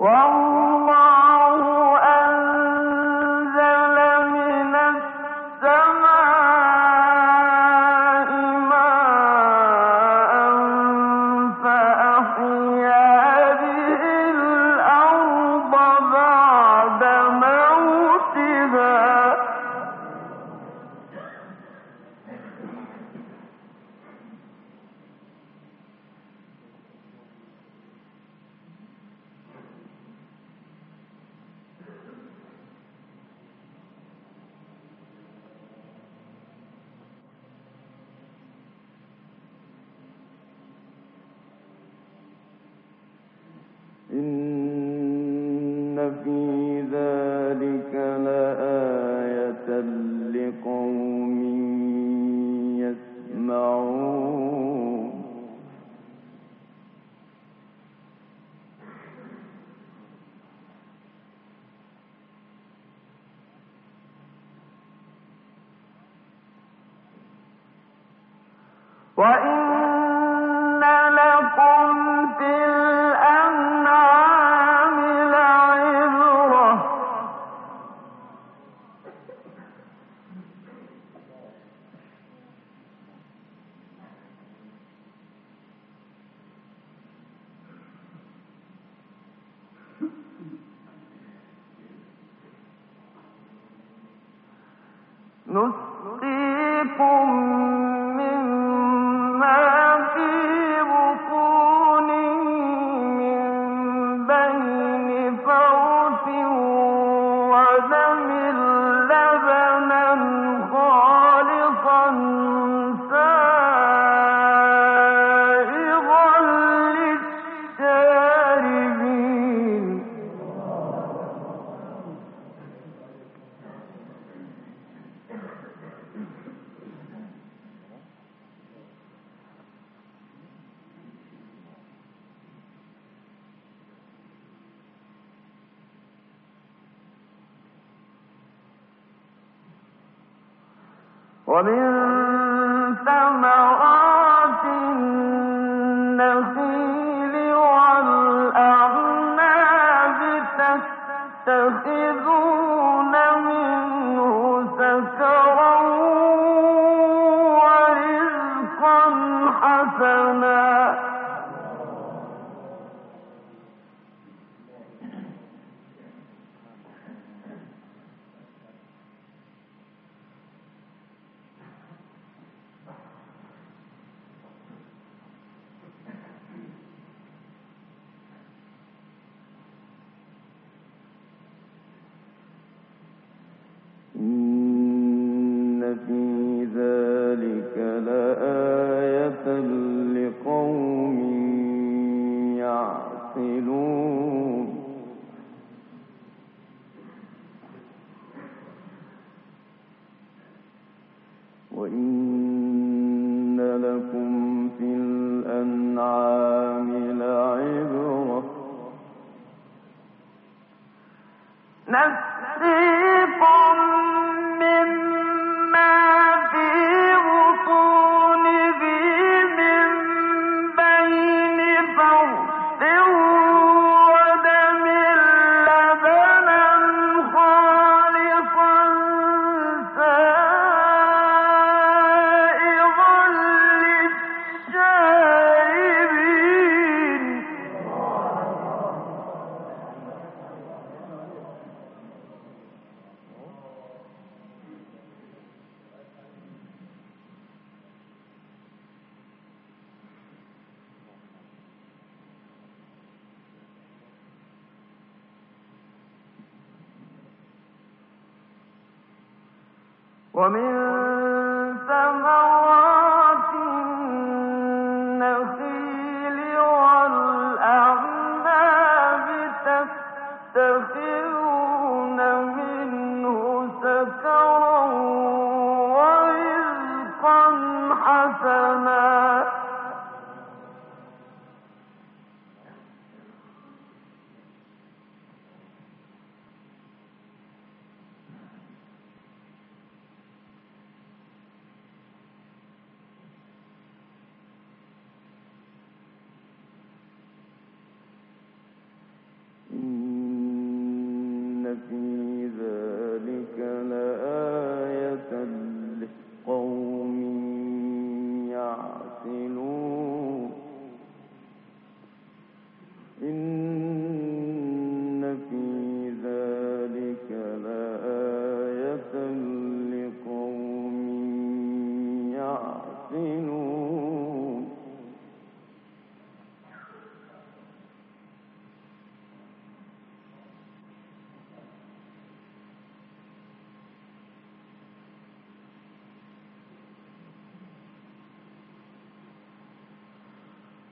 والله وإن تتخذون ومن تتخذون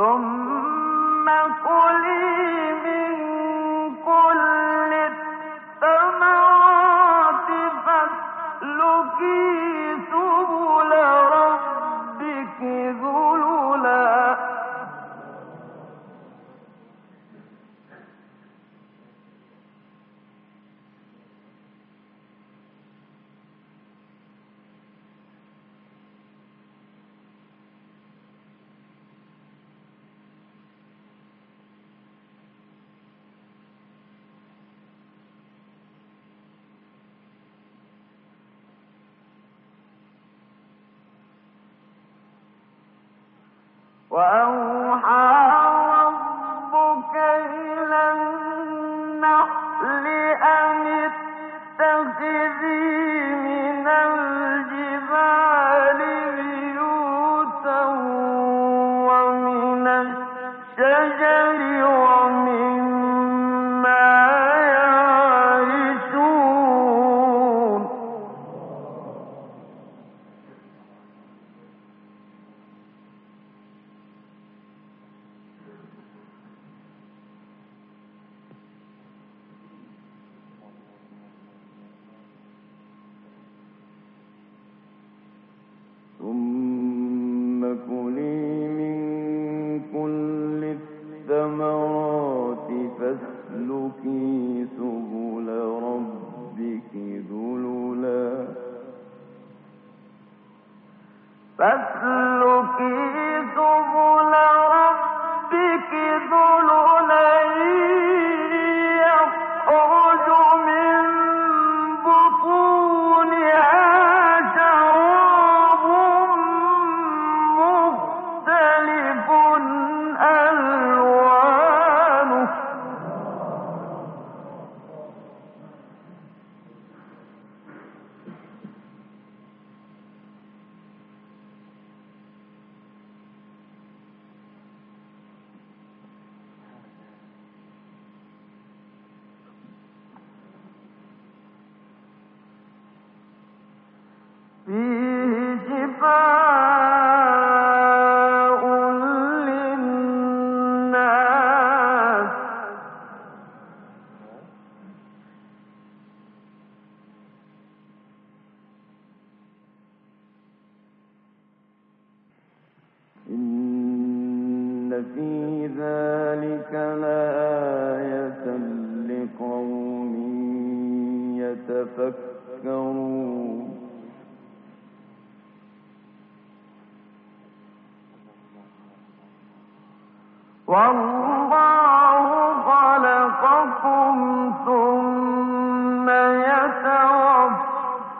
ثم كلي يتفكرون وأن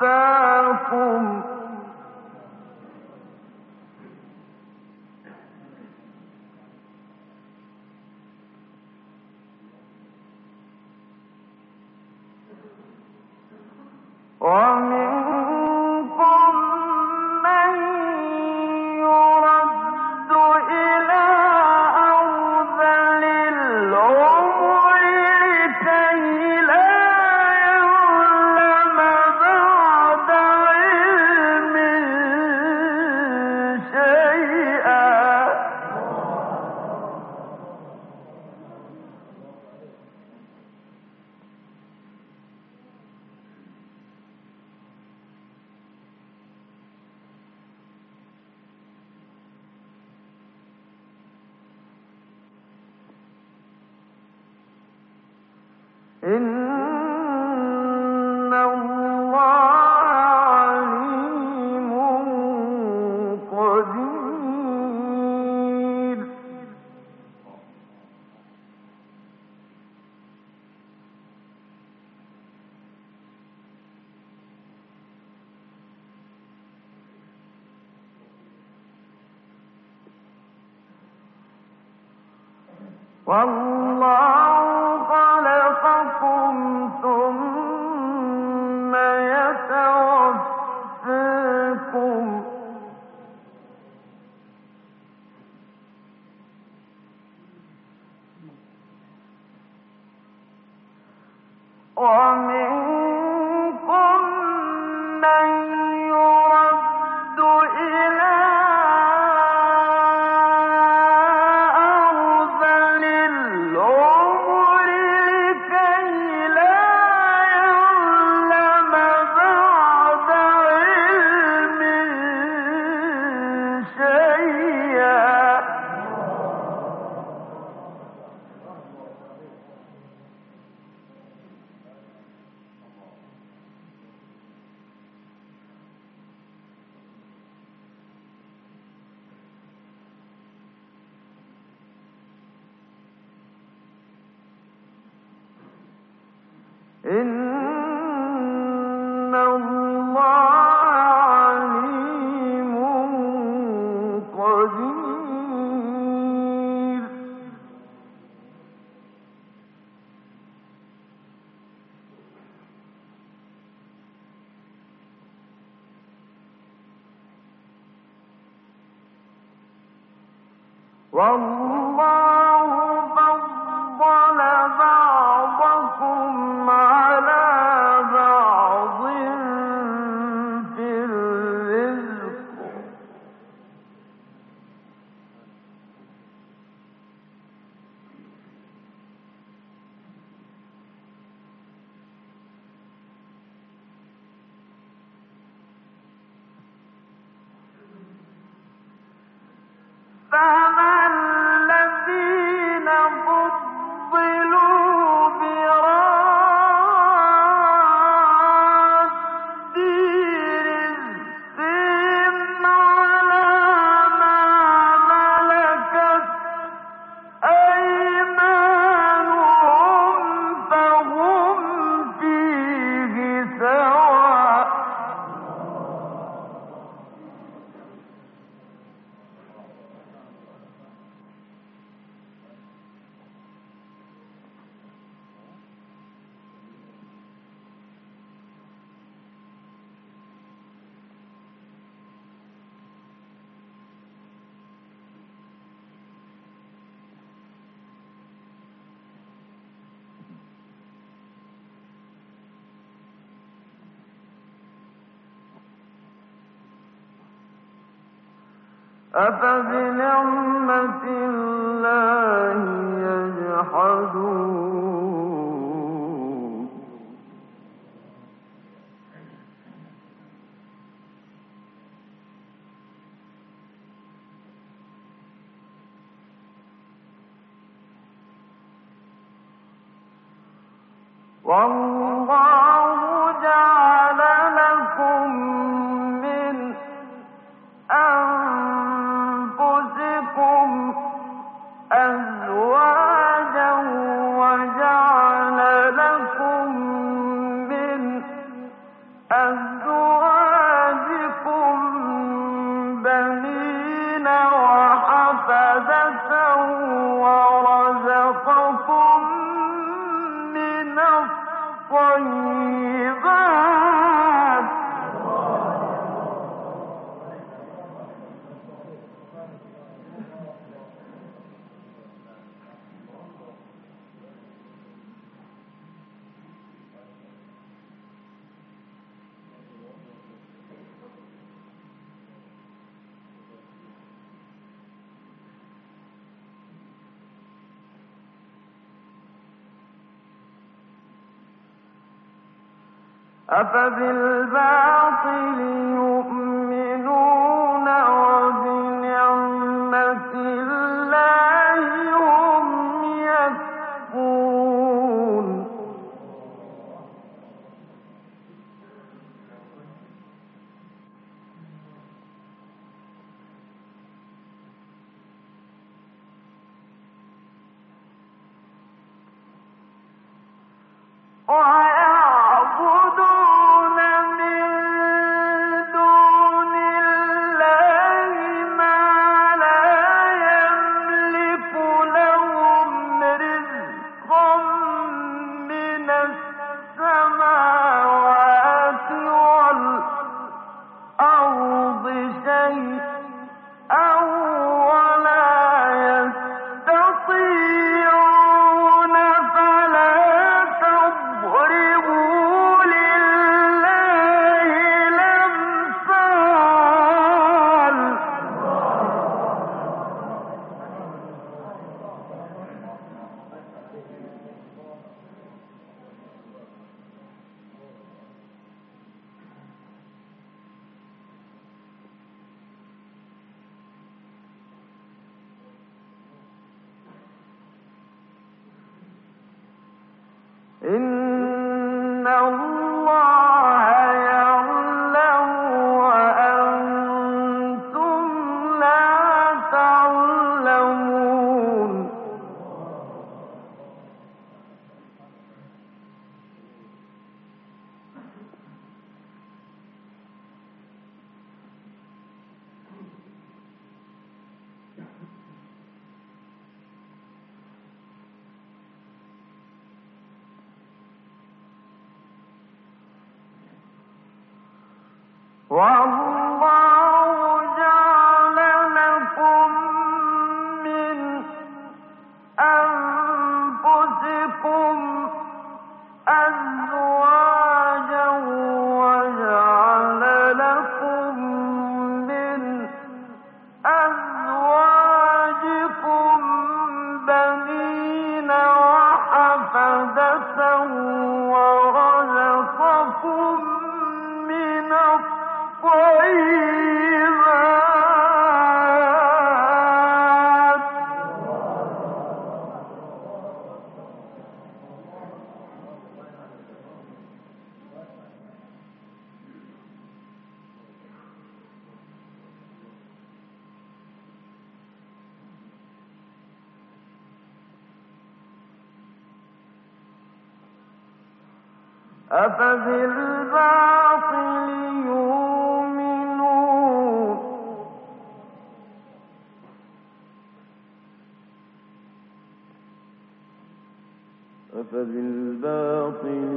يتوفاكم والله والله أفبنعمة الله يجحدون والله أفبالباطل أفبالباطل يؤمنون؟ أفبالباطل